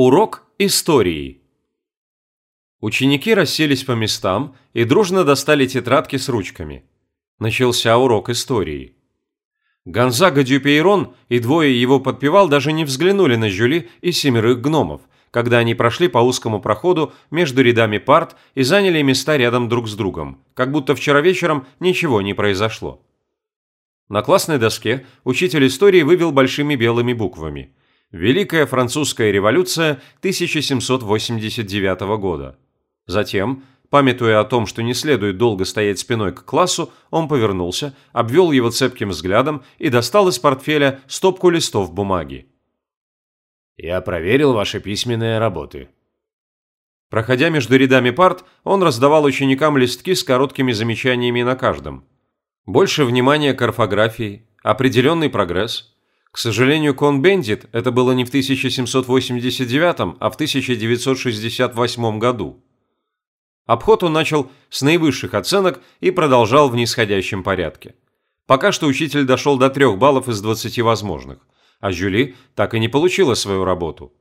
Урок истории. Ученики расселись по местам и дружно достали тетрадки с ручками. Начался урок истории. Гонзага Дюпейрон и двое его подпевал даже не взглянули на Жюли и семерых гномов, когда они прошли по узкому проходу между рядами парт и заняли места рядом друг с другом, как будто вчера вечером ничего не произошло. На классной доске учитель истории вывел большими белыми буквами «Великая французская революция 1789 года». Затем, памятуя о том, что не следует долго стоять спиной к классу, он повернулся, обвел его цепким взглядом и достал из портфеля стопку листов бумаги. «Я проверил ваши письменные работы», Проходя между рядами парт, он раздавал ученикам листки с короткими замечаниями на каждом. Больше внимания к орфографии, определенный прогресс. К сожалению, Кон-Бендит это было не в 1789, а в 1968 году. Обход он начал с наивысших оценок и продолжал в нисходящем порядке. Пока что учитель дошел до трех баллов из 20 возможных, а Жюли так и не получила свою работу.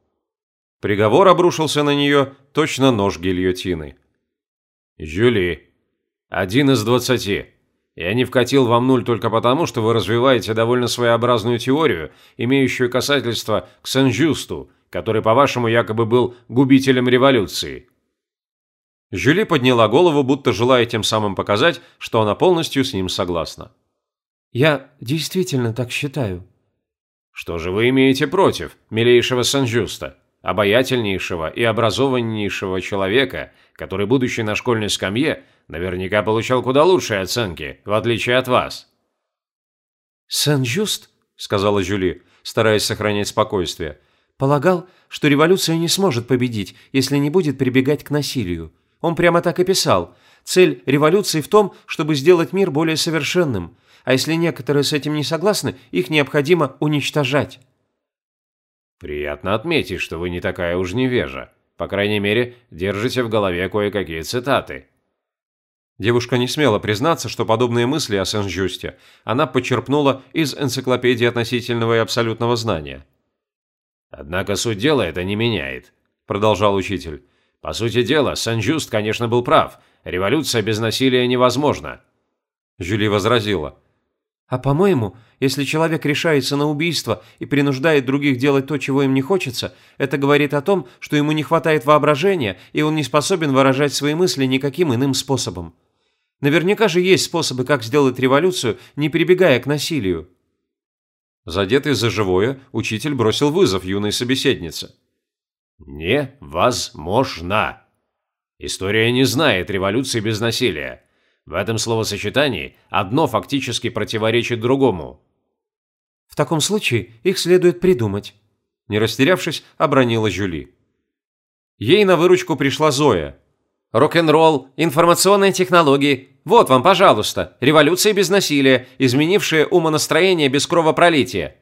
Приговор обрушился на нее точно нож гильотины. «Жюли, один из двадцати. Я не вкатил вам нуль только потому, что вы развиваете довольно своеобразную теорию, имеющую касательство к Сен-Жюсту, который, по-вашему, якобы был губителем революции». Жюли подняла голову, будто желая тем самым показать, что она полностью с ним согласна. «Я действительно так считаю». «Что же вы имеете против, милейшего Сен-Жюста?» Обаятельнейшего и образованнейшего человека, который, будучи на школьной скамье, наверняка получал куда лучшие оценки, в отличие от вас». «Сен-Жюст», — сказала Жюли, стараясь сохранять спокойствие, «полагал, что революция не сможет победить, если не будет прибегать к насилию. Он прямо так и писал. Цель революции в том, чтобы сделать мир более совершенным, а если некоторые с этим не согласны, их необходимо уничтожать». Приятно отметить, что вы не такая уж невежа. По крайней мере, держите в голове кое-какие цитаты. Девушка не смела признаться, что подобные мысли о Сен-Жюсте она почерпнула из энциклопедии относительного и абсолютного знания. «Однако суть дела это не меняет», – продолжал учитель. «По сути дела, Сен-Жюст, конечно, был прав. Революция без насилия невозможна». Жюли возразила – а по-моему, если человек решается на убийство и принуждает других делать то, чего им не хочется, это говорит о том, что ему не хватает воображения, и он не способен выражать свои мысли никаким иным способом. Наверняка же есть способы, как сделать революцию, не прибегая к насилию. Задетый за живое, учитель бросил вызов юной собеседнице. «Невозможно! История не знает революции без насилия. В этом словосочетании одно фактически противоречит другому. В таком случае их следует придумать. Не растерявшись, обронила Жюли. Ей на выручку пришла Зоя. Рок-н-ролл, информационные технологии. Вот вам, пожалуйста, революция без насилия, изменившая умонастроение без кровопролития.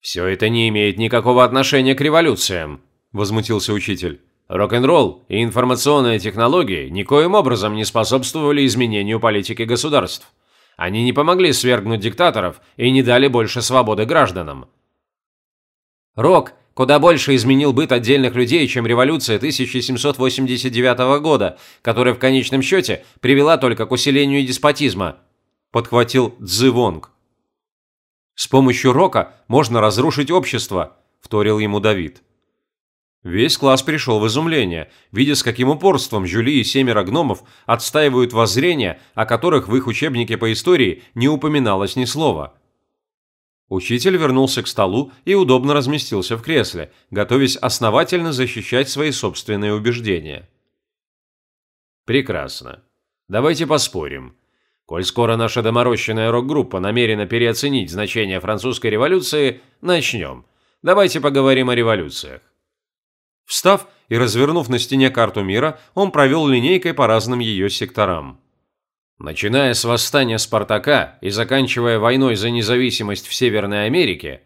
Все это не имеет никакого отношения к революциям, возмутился учитель. Рок-н-ролл и информационные технологии никоим образом не способствовали изменению политики государств. Они не помогли свергнуть диктаторов и не дали больше свободы гражданам. Рок куда больше изменил быт отдельных людей, чем революция 1789 года, которая в конечном счете привела только к усилению деспотизма, подхватил Цзы Вонг. С помощью рока можно разрушить общество, вторил ему Давид. Весь класс пришел в изумление, видя с каким упорством Жюли и семеро гномов отстаивают воззрения, о которых в их учебнике по истории не упоминалось ни слова. Учитель вернулся к столу и удобно разместился в кресле, готовясь основательно защищать свои собственные убеждения. «Прекрасно. Давайте поспорим. Коль скоро наша доморощенная рок-группа намерена переоценить значение французской революции, начнем. Давайте поговорим о революциях. Встав и развернув на стене карту мира, он провел линейкой по разным ее секторам. Начиная с восстания Спартака и заканчивая войной за независимость в Северной Америке,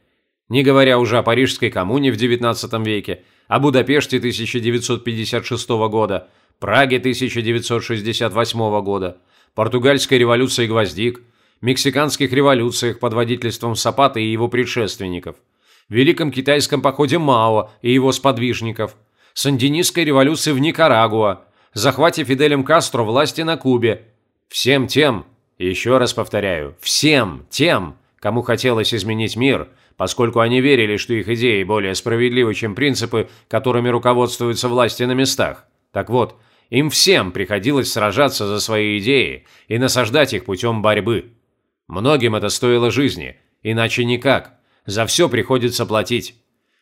не говоря уже о Парижской коммуне в XIX веке, о Будапеште 1956 года, Праге 1968 года, Португальской революции гвоздик, мексиканских революциях под водительством Сапата и его предшественников – Великом китайском походе Мао и его сподвижников, сандинистской революции в Никарагуа, захвате Фиделем Кастро власти на Кубе. Всем тем, еще раз повторяю, всем тем, кому хотелось изменить мир, поскольку они верили, что их идеи более справедливы, чем принципы, которыми руководствуются власти на местах. Так вот, им всем приходилось сражаться за свои идеи и насаждать их путем борьбы. Многим это стоило жизни, иначе никак. За все приходится платить.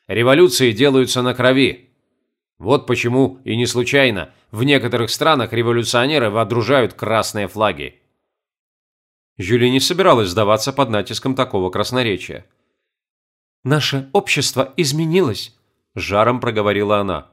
Революции делаются на крови. Вот почему, и не случайно, в некоторых странах революционеры водружают красные флаги. Жюли не собиралась сдаваться под натиском такого красноречия. «Наше общество изменилось», – жаром проговорила она.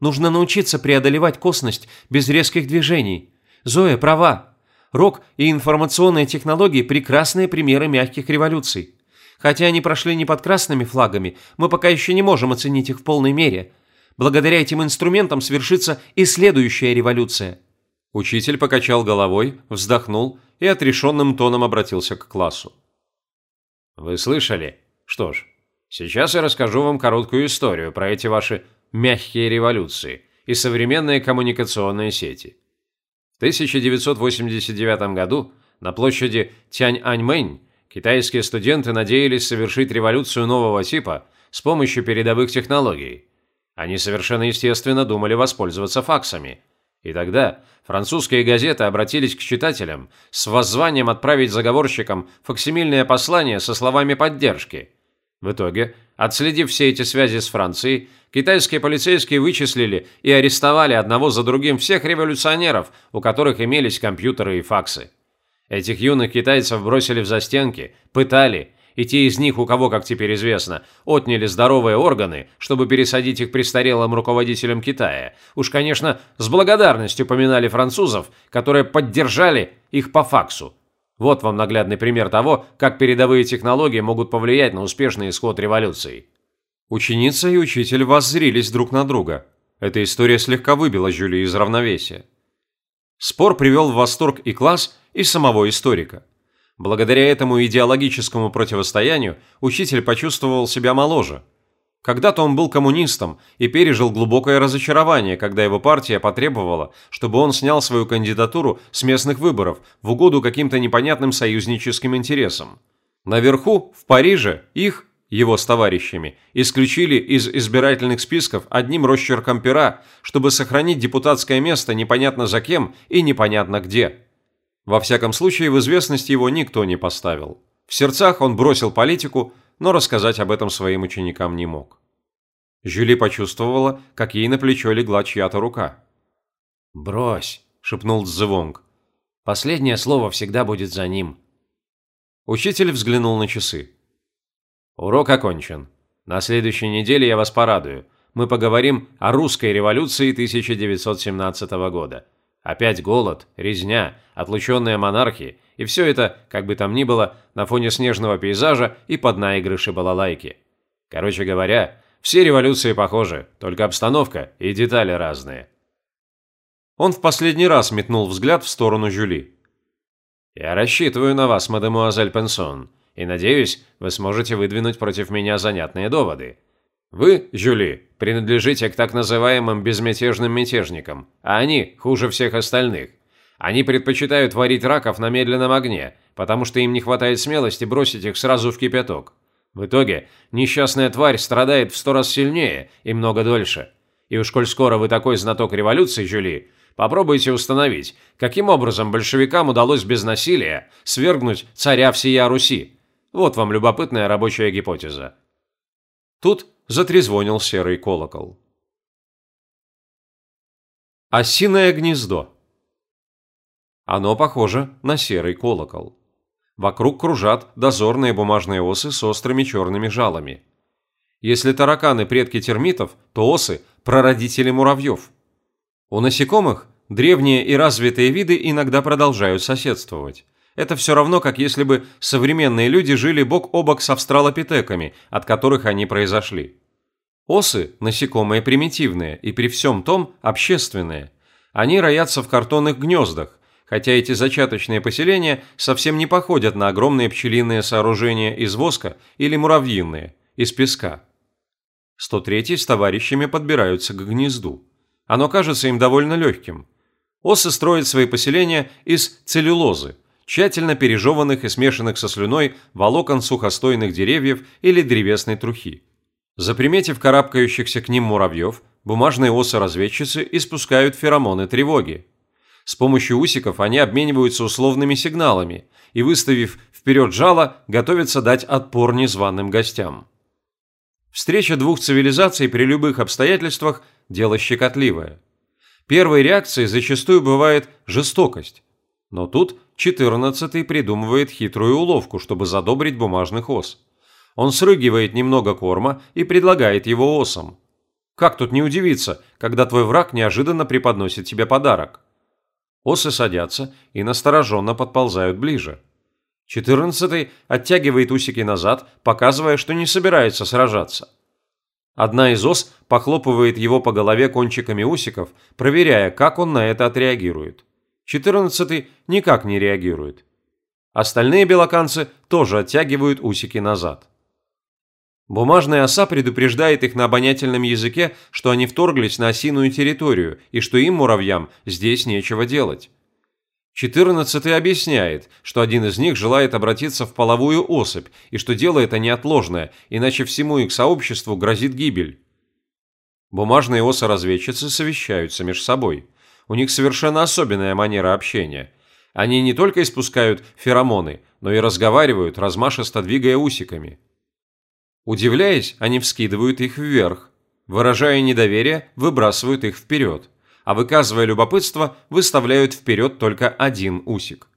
«Нужно научиться преодолевать косность без резких движений. Зоя права. Рок и информационные технологии – прекрасные примеры мягких революций. Хотя они прошли не под красными флагами, мы пока еще не можем оценить их в полной мере. Благодаря этим инструментам свершится и следующая революция». Учитель покачал головой, вздохнул и отрешенным тоном обратился к классу. «Вы слышали? Что ж, сейчас я расскажу вам короткую историю про эти ваши мягкие революции и современные коммуникационные сети. В 1989 году на площади Тяньаньмэнь китайские студенты надеялись совершить революцию нового типа с помощью передовых технологий. Они совершенно естественно думали воспользоваться факсами. И тогда французские газеты обратились к читателям с воззванием отправить заговорщикам факсимильное послание со словами поддержки. В итоге, отследив все эти связи с Францией, китайские полицейские вычислили и арестовали одного за другим всех революционеров, у которых имелись компьютеры и факсы. Этих юных китайцев бросили в застенки, пытали, и те из них, у кого, как теперь известно, отняли здоровые органы, чтобы пересадить их престарелым руководителям Китая, уж, конечно, с благодарностью поминали французов, которые поддержали их по факсу. Вот вам наглядный пример того, как передовые технологии могут повлиять на успешный исход революции. Ученица и учитель воззрились друг на друга. Эта история слегка выбила Жюли из равновесия. Спор привел в восторг и класс, и самого историка. Благодаря этому идеологическому противостоянию учитель почувствовал себя моложе. Когда-то он был коммунистом и пережил глубокое разочарование, когда его партия потребовала, чтобы он снял свою кандидатуру с местных выборов в угоду каким-то непонятным союзническим интересам. Наверху, в Париже, их, его с товарищами, исключили из избирательных списков одним росчерком пера, чтобы сохранить депутатское место непонятно за кем и непонятно где. Во всяком случае, в известность его никто не поставил. В сердцах он бросил политику, но рассказать об этом своим ученикам не мог. Жюли почувствовала, как ей на плечо легла чья-то рука. «Брось», – шепнул Цзывонг. «Последнее слово всегда будет за ним». Учитель взглянул на часы. Урок окончен. На следующей неделе я вас порадую. Мы поговорим о русской революции 1917 года. Опять голод, резня, отлученные монархии, и все это, как бы там ни было, на фоне снежного пейзажа и под наигрыши балалайки. Короче говоря, все революции похожи, только обстановка и детали разные. Он в последний раз метнул взгляд в сторону Жюли. «Я рассчитываю на вас, мадемуазель Пенсон и, надеюсь, вы сможете выдвинуть против меня занятные доводы. Вы, Жюли, принадлежите к так называемым безмятежным мятежникам, а они хуже всех остальных. Они предпочитают варить раков на медленном огне, потому что им не хватает смелости бросить их сразу в кипяток. В итоге несчастная тварь страдает в сто раз сильнее и много дольше. И уж коль скоро вы такой знаток революции, Жюли, попробуйте установить, каким образом большевикам удалось без насилия свергнуть царя всея Руси, вот вам любопытная рабочая гипотеза. Тут затрезвонил серый колокол. Осиное гнездо. Оно похоже на серый колокол. Вокруг кружат дозорные бумажные осы с острыми черными жалами. Если тараканы – предки термитов, то осы – прародители муравьев. У насекомых древние и развитые виды иногда продолжают соседствовать. Это все равно, как если бы современные люди жили бок о бок с австралопитеками, от которых они произошли. Осы – насекомые примитивные и при всем том общественные. Они роятся в картонных гнездах, хотя эти зачаточные поселения совсем не походят на огромные пчелиные сооружения из воска или муравьиные, из песка. 103 с товарищами подбираются к гнезду. Оно кажется им довольно легким. Осы строят свои поселения из целлюлозы, тщательно пережеванных и смешанных со слюной волокон сухостойных деревьев или древесной трухи. Заприметив карабкающихся к ним муравьев, бумажные осы-разведчицы испускают феромоны тревоги. С помощью усиков они обмениваются условными сигналами и, выставив вперед жало, готовятся дать отпор незваным гостям. Встреча двух цивилизаций при любых обстоятельствах – дело щекотливое. Первой реакцией зачастую бывает жестокость. Но тут 14-й придумывает хитрую уловку, чтобы задобрить бумажных ос. Он срыгивает немного корма и предлагает его осам. Как тут не удивиться, когда твой враг неожиданно преподносит тебе подарок? Осы садятся и настороженно подползают ближе. Четырнадцатый оттягивает усики назад, показывая, что не собирается сражаться. Одна из ос похлопывает его по голове кончиками усиков, проверяя, как он на это отреагирует. Четырнадцатый никак не реагирует. Остальные белоканцы тоже оттягивают усики назад. Бумажная оса предупреждает их на обонятельном языке, что они вторглись на осиную территорию и что им, муравьям, здесь нечего делать. Четырнадцатый объясняет, что один из них желает обратиться в половую особь и что дело это неотложное, иначе всему их сообществу грозит гибель. Бумажные осы-разведчицы совещаются между собой. У них совершенно особенная манера общения. Они не только испускают феромоны, но и разговаривают, размашисто двигая усиками. Удивляясь, они вскидывают их вверх. Выражая недоверие, выбрасывают их вперед. А выказывая любопытство, выставляют вперед только один усик.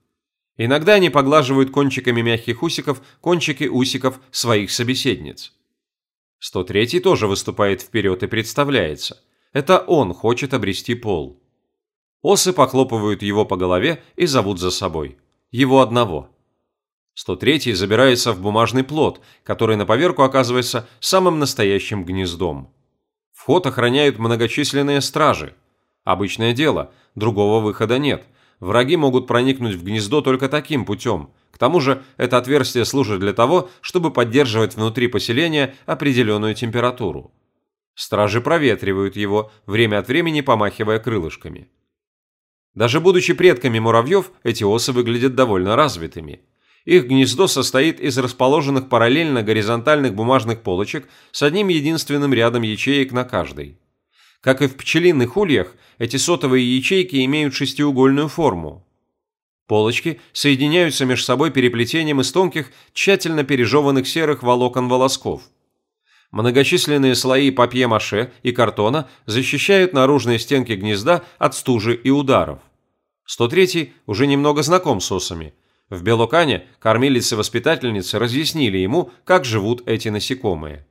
Иногда они поглаживают кончиками мягких усиков кончики усиков своих собеседниц. 103 тоже выступает вперед и представляется. Это он хочет обрести пол. Осы похлопывают его по голове и зовут за собой. Его одного. 103 забирается в бумажный плод, который на поверку оказывается самым настоящим гнездом. Вход охраняют многочисленные стражи. Обычное дело, другого выхода нет. Враги могут проникнуть в гнездо только таким путем. К тому же это отверстие служит для того, чтобы поддерживать внутри поселения определенную температуру. Стражи проветривают его, время от времени помахивая крылышками. Даже будучи предками муравьев, эти осы выглядят довольно развитыми – их гнездо состоит из расположенных параллельно горизонтальных бумажных полочек с одним единственным рядом ячеек на каждой. Как и в пчелиных ульях, эти сотовые ячейки имеют шестиугольную форму. Полочки соединяются между собой переплетением из тонких, тщательно пережеванных серых волокон волосков. Многочисленные слои папье-маше и картона защищают наружные стенки гнезда от стужи и ударов. 103 уже немного знаком с осами – в Белокане кормилицы-воспитательницы разъяснили ему, как живут эти насекомые.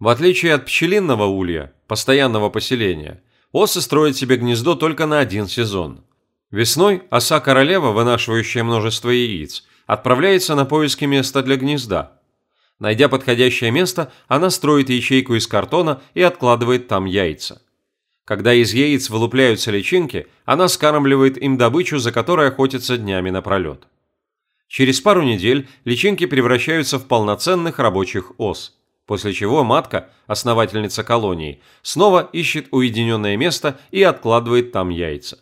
В отличие от пчелиного улья, постоянного поселения, осы строят себе гнездо только на один сезон. Весной оса-королева, вынашивающая множество яиц, отправляется на поиски места для гнезда. Найдя подходящее место, она строит ячейку из картона и откладывает там яйца. Когда из яиц вылупляются личинки, она скармливает им добычу, за которой охотится днями напролет. Через пару недель личинки превращаются в полноценных рабочих ос, после чего матка, основательница колонии, снова ищет уединенное место и откладывает там яйца.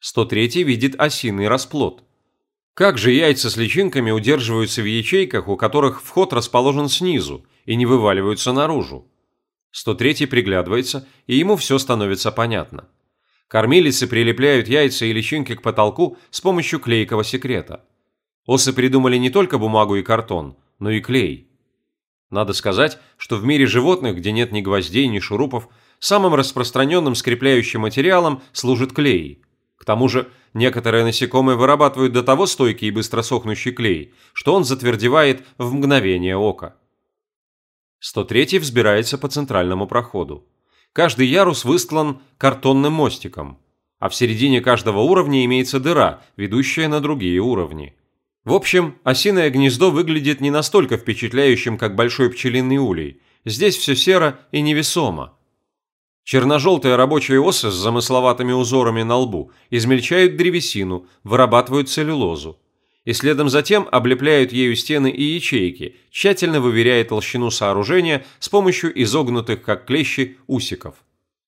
103 видит осиный расплод. Как же яйца с личинками удерживаются в ячейках, у которых вход расположен снизу, и не вываливаются наружу? 103 приглядывается, и ему все становится понятно. Кормилицы прилепляют яйца и личинки к потолку с помощью клейкого секрета – Осы придумали не только бумагу и картон, но и клей. Надо сказать, что в мире животных, где нет ни гвоздей, ни шурупов, самым распространенным скрепляющим материалом служит клей. Тому же, некоторые насекомые вырабатывают до того стойкий и быстро сохнущий клей, что он затвердевает в мгновение ока. 103 взбирается по центральному проходу. Каждый ярус выстлан картонным мостиком, а в середине каждого уровня имеется дыра, ведущая на другие уровни. В общем, осиное гнездо выглядит не настолько впечатляющим, как большой пчелиный улей. Здесь все серо и невесомо. Черно-желтые рабочие осы с замысловатыми узорами на лбу измельчают древесину, вырабатывают целлюлозу. и следом затем облепляют ею стены и ячейки, тщательно выверяя толщину сооружения с помощью изогнутых, как клещи, усиков.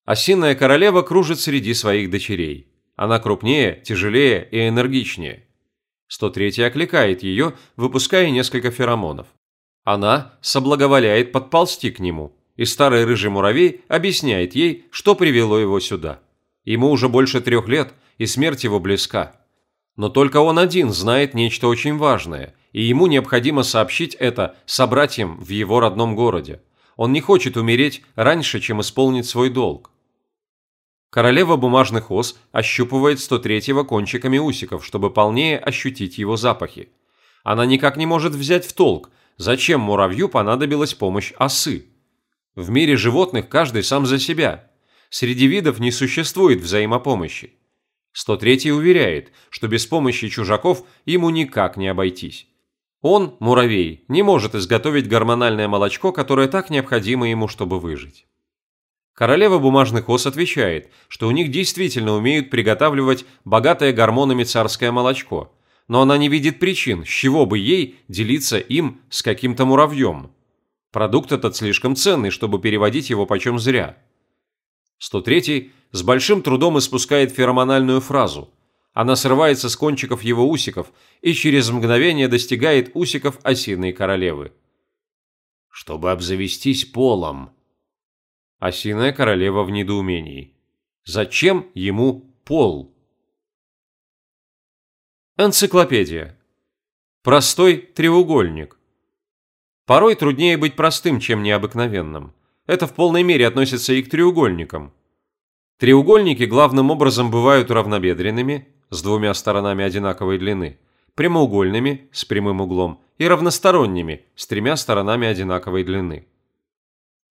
Осиная королева кружит среди своих дочерей. Она крупнее, тяжелее и энергичнее. 103 окликает ее, выпуская несколько феромонов. Она соблаговоляет подползти к нему, и старый рыжий муравей объясняет ей, что привело его сюда. Ему уже больше трех лет, и смерть его близка. Но только он один знает нечто очень важное, и ему необходимо сообщить это собратьям в его родном городе. Он не хочет умереть раньше, чем исполнит свой долг. Королева бумажных ос ощупывает 103-го кончиками усиков, чтобы полнее ощутить его запахи. Она никак не может взять в толк, зачем муравью понадобилась помощь осы. В мире животных каждый сам за себя. Среди видов не существует взаимопомощи. 103 уверяет, что без помощи чужаков ему никак не обойтись. Он, муравей, не может изготовить гормональное молочко, которое так необходимо ему, чтобы выжить. Королева бумажных ос отвечает, что у них действительно умеют приготавливать богатое гормонами царское молочко, но она не видит причин, с чего бы ей делиться им с каким-то муравьем. Продукт этот слишком ценный, чтобы переводить его почем зря. 103 с большим трудом испускает феромональную фразу. Она срывается с кончиков его усиков и через мгновение достигает усиков осиной королевы. «Чтобы обзавестись полом», Осиная королева в недоумении. Зачем ему пол? Энциклопедия. Простой треугольник. Порой труднее быть простым, чем необыкновенным. Это в полной мере относится и к треугольникам. Треугольники главным образом бывают равнобедренными, с двумя сторонами одинаковой длины, прямоугольными, с прямым углом, и равносторонними, с тремя сторонами одинаковой длины.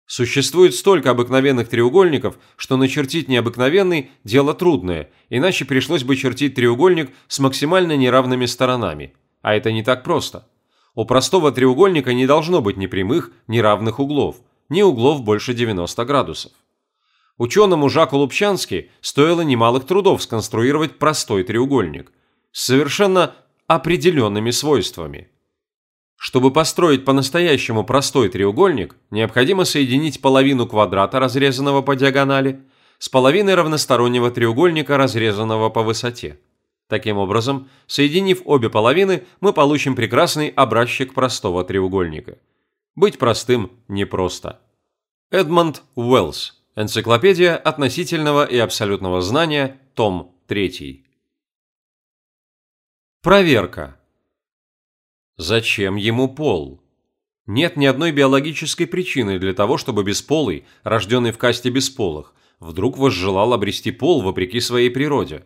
Существует столько обыкновенных треугольников, что начертить необыкновенный – дело трудное, иначе пришлось бы чертить треугольник с максимально неравными сторонами. А это не так просто. У простого треугольника не должно быть ни прямых, ни равных углов, ни углов больше 90 градусов. Ученому Жаку Лупчански стоило немалых трудов сконструировать простой треугольник с совершенно определенными свойствами – чтобы построить по-настоящему простой треугольник, необходимо соединить половину квадрата, разрезанного по диагонали, с половиной равностороннего треугольника, разрезанного по высоте. Таким образом, соединив обе половины, мы получим прекрасный образчик простого треугольника. Быть простым непросто. Эдмонд Уэллс. Энциклопедия относительного и абсолютного знания, том 3. Проверка. Зачем ему пол? Нет ни одной биологической причины для того, чтобы бесполый, рожденный в касте бесполых, вдруг возжелал обрести пол вопреки своей природе.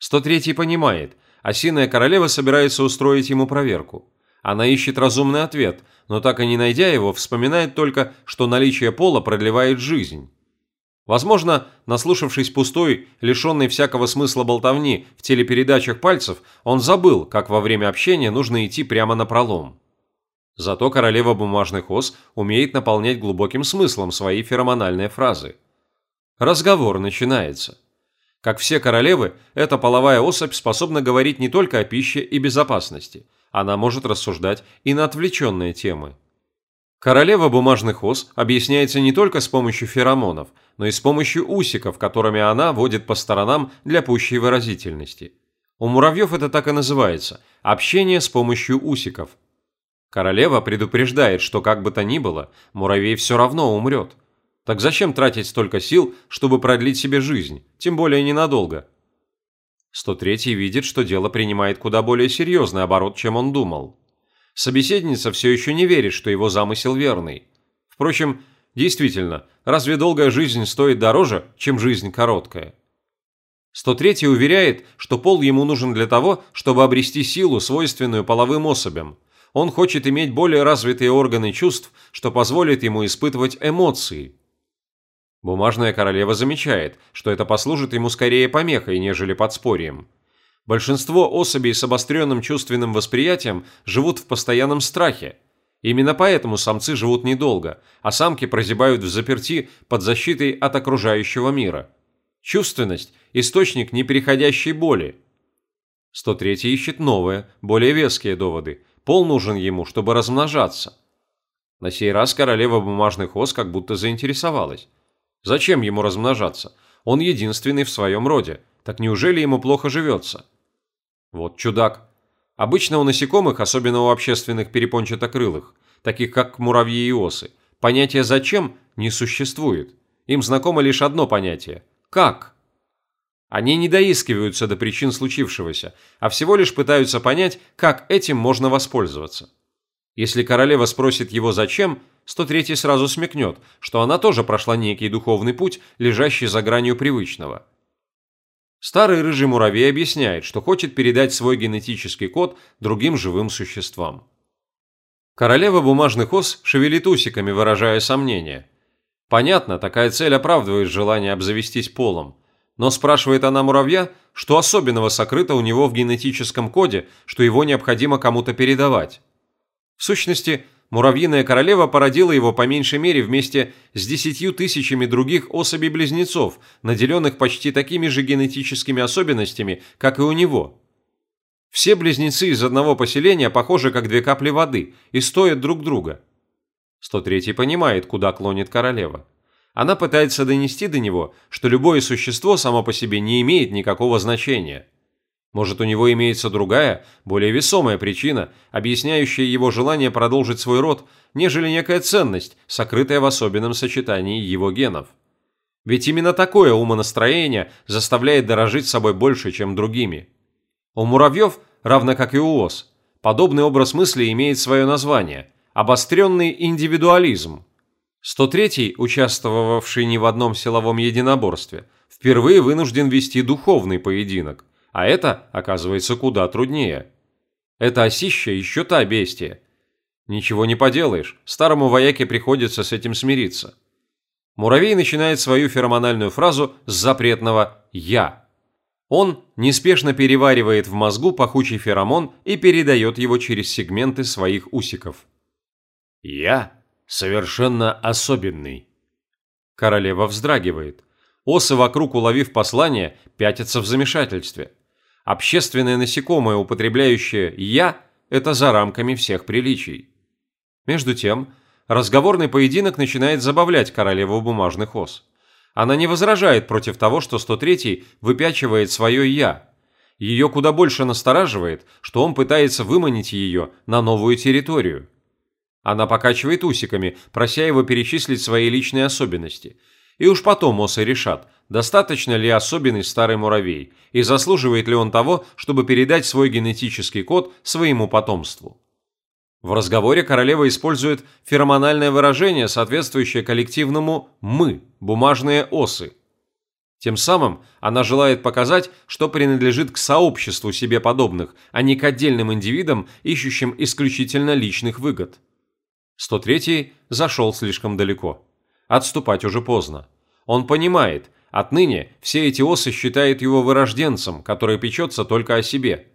103 понимает, осиная королева собирается устроить ему проверку. Она ищет разумный ответ, но так и не найдя его, вспоминает только, что наличие пола продлевает жизнь. Возможно, наслушавшись пустой, лишенной всякого смысла болтовни в телепередачах пальцев, он забыл, как во время общения нужно идти прямо на пролом. Зато королева бумажных ос умеет наполнять глубоким смыслом свои феромональные фразы. Разговор начинается. Как все королевы, эта половая особь способна говорить не только о пище и безопасности. Она может рассуждать и на отвлеченные темы. Королева бумажных ос объясняется не только с помощью феромонов, но и с помощью усиков, которыми она водит по сторонам для пущей выразительности. У муравьев это так и называется – общение с помощью усиков. Королева предупреждает, что как бы то ни было, муравей все равно умрет. Так зачем тратить столько сил, чтобы продлить себе жизнь, тем более ненадолго? 103 видит, что дело принимает куда более серьезный оборот, чем он думал. Собеседница все еще не верит, что его замысел верный. Впрочем, действительно, разве долгая жизнь стоит дороже, чем жизнь короткая? 103 уверяет, что пол ему нужен для того, чтобы обрести силу, свойственную половым особям. Он хочет иметь более развитые органы чувств, что позволит ему испытывать эмоции. Бумажная королева замечает, что это послужит ему скорее помехой, нежели подспорьем. Большинство особей с обостренным чувственным восприятием живут в постоянном страхе. Именно поэтому самцы живут недолго, а самки прозябают в заперти под защитой от окружающего мира. Чувственность – источник непереходящей боли. 103 ищет новые, более веские доводы. Пол нужен ему, чтобы размножаться. На сей раз королева бумажных ос как будто заинтересовалась. Зачем ему размножаться? Он единственный в своем роде. Так неужели ему плохо живется? Вот чудак. Обычно у насекомых, особенно у общественных перепончатокрылых, таких как муравьи и осы, понятия «зачем» не существует. Им знакомо лишь одно понятие – «как?». Они не доискиваются до причин случившегося, а всего лишь пытаются понять, как этим можно воспользоваться. Если королева спросит его «зачем?», 103 сразу смекнет, что она тоже прошла некий духовный путь, лежащий за гранью привычного. Старый рыжий муравей объясняет, что хочет передать свой генетический код другим живым существам. Королева бумажных ос шевелит усиками, выражая сомнение. Понятно, такая цель оправдывает желание обзавестись полом. Но спрашивает она муравья, что особенного сокрыто у него в генетическом коде, что его необходимо кому-то передавать. В сущности, муравьиная королева породила его по меньшей мере вместе с десятью тысячами других особей-близнецов, наделенных почти такими же генетическими особенностями, как и у него. Все близнецы из одного поселения похожи как две капли воды и стоят друг друга. 103 понимает, куда клонит королева. Она пытается донести до него, что любое существо само по себе не имеет никакого значения. Может, у него имеется другая, более весомая причина, объясняющая его желание продолжить свой род, нежели некая ценность, сокрытая в особенном сочетании его генов. Ведь именно такое умонастроение заставляет дорожить собой больше, чем другими. У муравьев, равно как и у ос, подобный образ мысли имеет свое название – обостренный индивидуализм. 103-й, участвовавший не в одном силовом единоборстве, впервые вынужден вести духовный поединок. А это, оказывается, куда труднее. Это осища еще та бестия. Ничего не поделаешь, старому вояке приходится с этим смириться. Муравей начинает свою феромональную фразу с запретного «я». Он неспешно переваривает в мозгу пахучий феромон и передает его через сегменты своих усиков. «Я совершенно особенный». Королева вздрагивает. Осы вокруг, уловив послание, пятятся в замешательстве. Общественное насекомое, употребляющее «я» – это за рамками всех приличий. Между тем, разговорный поединок начинает забавлять королеву бумажных ос. Она не возражает против того, что 103-й выпячивает свое «я». Ее куда больше настораживает, что он пытается выманить ее на новую территорию. Она покачивает усиками, прося его перечислить свои личные особенности – и уж потом осы решат, достаточно ли особенный старый муравей и заслуживает ли он того, чтобы передать свой генетический код своему потомству. В разговоре королева использует феромональное выражение, соответствующее коллективному «мы» – бумажные осы. Тем самым она желает показать, что принадлежит к сообществу себе подобных, а не к отдельным индивидам, ищущим исключительно личных выгод. 103 зашел слишком далеко. Отступать уже поздно. Он понимает, отныне все эти осы считают его вырожденцем, который печется только о себе.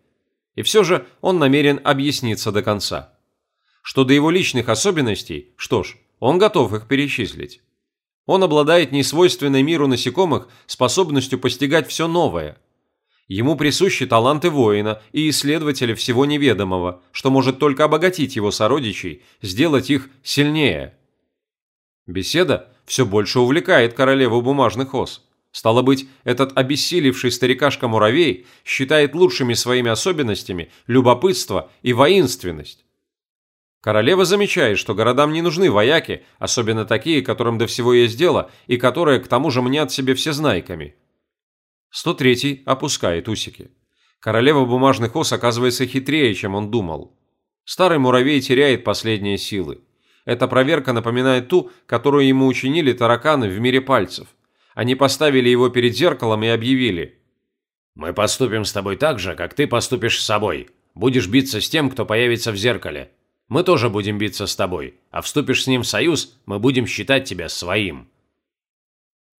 И все же он намерен объясниться до конца. Что до его личных особенностей, что ж, он готов их перечислить. Он обладает несвойственной миру насекомых способностью постигать все новое. Ему присущи таланты воина и исследователя всего неведомого, что может только обогатить его сородичей, сделать их сильнее. Беседа все больше увлекает королеву бумажных ос. Стало быть, этот обессилевший старикашка-муравей считает лучшими своими особенностями любопытство и воинственность. Королева замечает, что городам не нужны вояки, особенно такие, которым до всего есть дело, и которые к тому же мнят себе всезнайками. 103 опускает усики. Королева бумажных ос оказывается хитрее, чем он думал. Старый муравей теряет последние силы. Эта проверка напоминает ту, которую ему учинили тараканы в мире пальцев. Они поставили его перед зеркалом и объявили. «Мы поступим с тобой так же, как ты поступишь с собой. Будешь биться с тем, кто появится в зеркале. Мы тоже будем биться с тобой, а вступишь с ним в союз, мы будем считать тебя своим».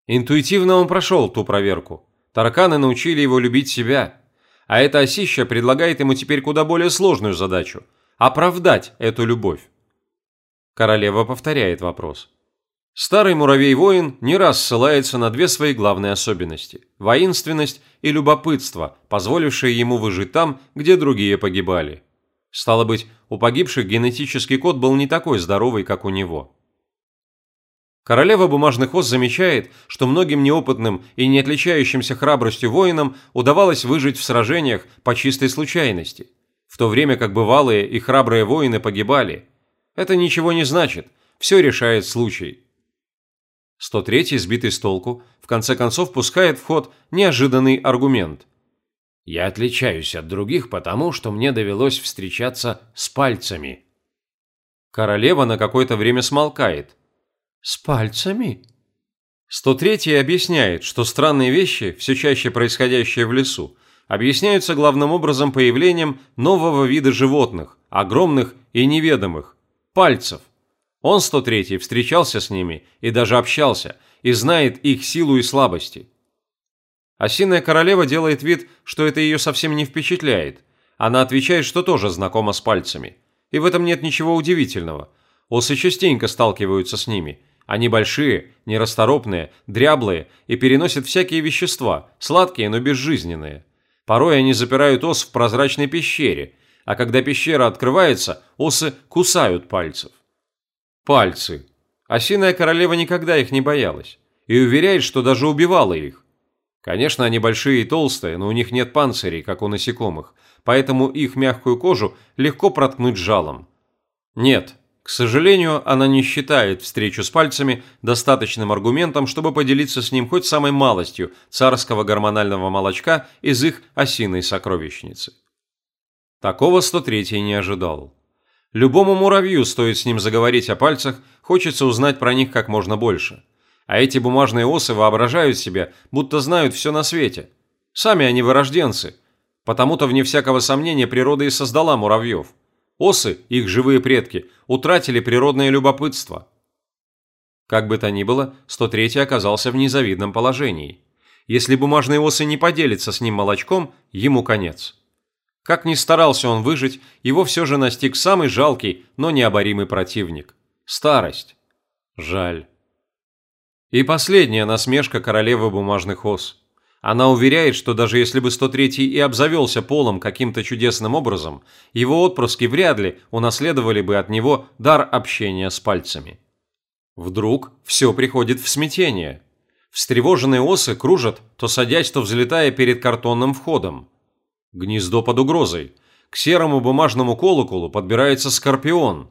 Интуитивно он прошел ту проверку. Тараканы научили его любить себя. А эта осища предлагает ему теперь куда более сложную задачу – оправдать эту любовь. Королева повторяет вопрос. Старый муравей-воин не раз ссылается на две свои главные особенности – воинственность и любопытство, позволившие ему выжить там, где другие погибали. Стало быть, у погибших генетический код был не такой здоровый, как у него. Королева бумажных ос замечает, что многим неопытным и не отличающимся храбростью воинам удавалось выжить в сражениях по чистой случайности, в то время как бывалые и храбрые воины погибали. Это ничего не значит, все решает случай. 103-й, сбитый с толку, в конце концов пускает в ход неожиданный аргумент. «Я отличаюсь от других потому, что мне довелось встречаться с пальцами». Королева на какое-то время смолкает. «С пальцами?» 103-й объясняет, что странные вещи, все чаще происходящие в лесу, объясняются главным образом появлением нового вида животных, огромных и неведомых – пальцев – он, 103-й, встречался с ними и даже общался, и знает их силу и слабости. Осиная королева делает вид, что это ее совсем не впечатляет. Она отвечает, что тоже знакома с пальцами. И в этом нет ничего удивительного. Осы частенько сталкиваются с ними. Они большие, нерасторопные, дряблые и переносят всякие вещества, сладкие, но безжизненные. Порой они запирают ос в прозрачной пещере, а когда пещера открывается, осы кусают пальцев. Пальцы. Осиная королева никогда их не боялась и уверяет, что даже убивала их. Конечно, они большие и толстые, но у них нет панцирей, как у насекомых, поэтому их мягкую кожу легко проткнуть жалом. Нет, к сожалению, она не считает встречу с пальцами достаточным аргументом, чтобы поделиться с ним хоть самой малостью царского гормонального молочка из их осиной сокровищницы. Такого 103 не ожидал. Любому муравью стоит с ним заговорить о пальцах, хочется узнать про них как можно больше. А эти бумажные осы воображают себе, будто знают все на свете. Сами они вырожденцы. Потому-то, вне всякого сомнения, природа и создала муравьев. Осы, их живые предки, утратили природное любопытство. Как бы то ни было, 103 оказался в незавидном положении. Если бумажные осы не поделятся с ним молочком, ему конец. Как ни старался он выжить, его все же настиг самый жалкий, но необоримый противник – старость. Жаль. И последняя насмешка королевы бумажных ос. Она уверяет, что даже если бы 103-й и обзавелся полом каким-то чудесным образом, его отпрыски вряд ли унаследовали бы от него дар общения с пальцами. Вдруг все приходит в смятение. Встревоженные осы кружат, то садясь, то взлетая перед картонным входом. Гнездо под угрозой. К серому бумажному колоколу подбирается скорпион.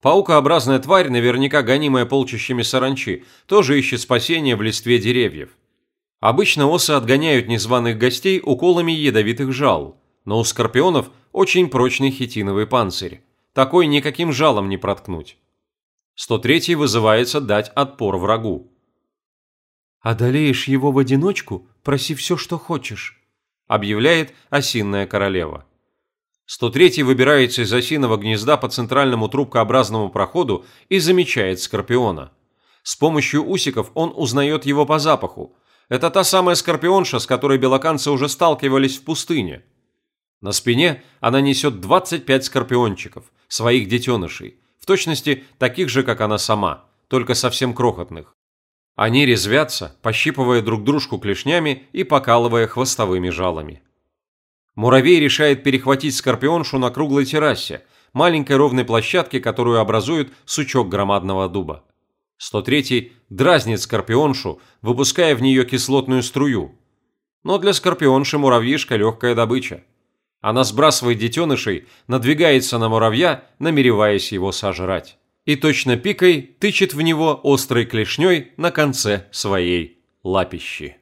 Паукообразная тварь, наверняка гонимая полчищами саранчи, тоже ищет спасения в листве деревьев. Обычно осы отгоняют незваных гостей уколами ядовитых жал, но у скорпионов очень прочный хитиновый панцирь. Такой никаким жалом не проткнуть. 103 вызывается дать отпор врагу. «Одолеешь его в одиночку, проси все, что хочешь объявляет осинная королева. 103-й выбирается из осиного гнезда по центральному трубкообразному проходу и замечает скорпиона. С помощью усиков он узнает его по запаху. Это та самая скорпионша, с которой белоканцы уже сталкивались в пустыне. На спине она несет 25 скорпиончиков, своих детенышей, в точности таких же, как она сама, только совсем крохотных. Они резвятся, пощипывая друг дружку клешнями и покалывая хвостовыми жалами. Муравей решает перехватить скорпионшу на круглой террасе, маленькой ровной площадке, которую образует сучок громадного дуба. 103-й дразнит скорпионшу, выпуская в нее кислотную струю. Но для скорпионши муравьишка легкая добыча. Она сбрасывает детенышей, надвигается на муравья, намереваясь его сожрать и точно пикой тычет в него острой клешней на конце своей лапищи.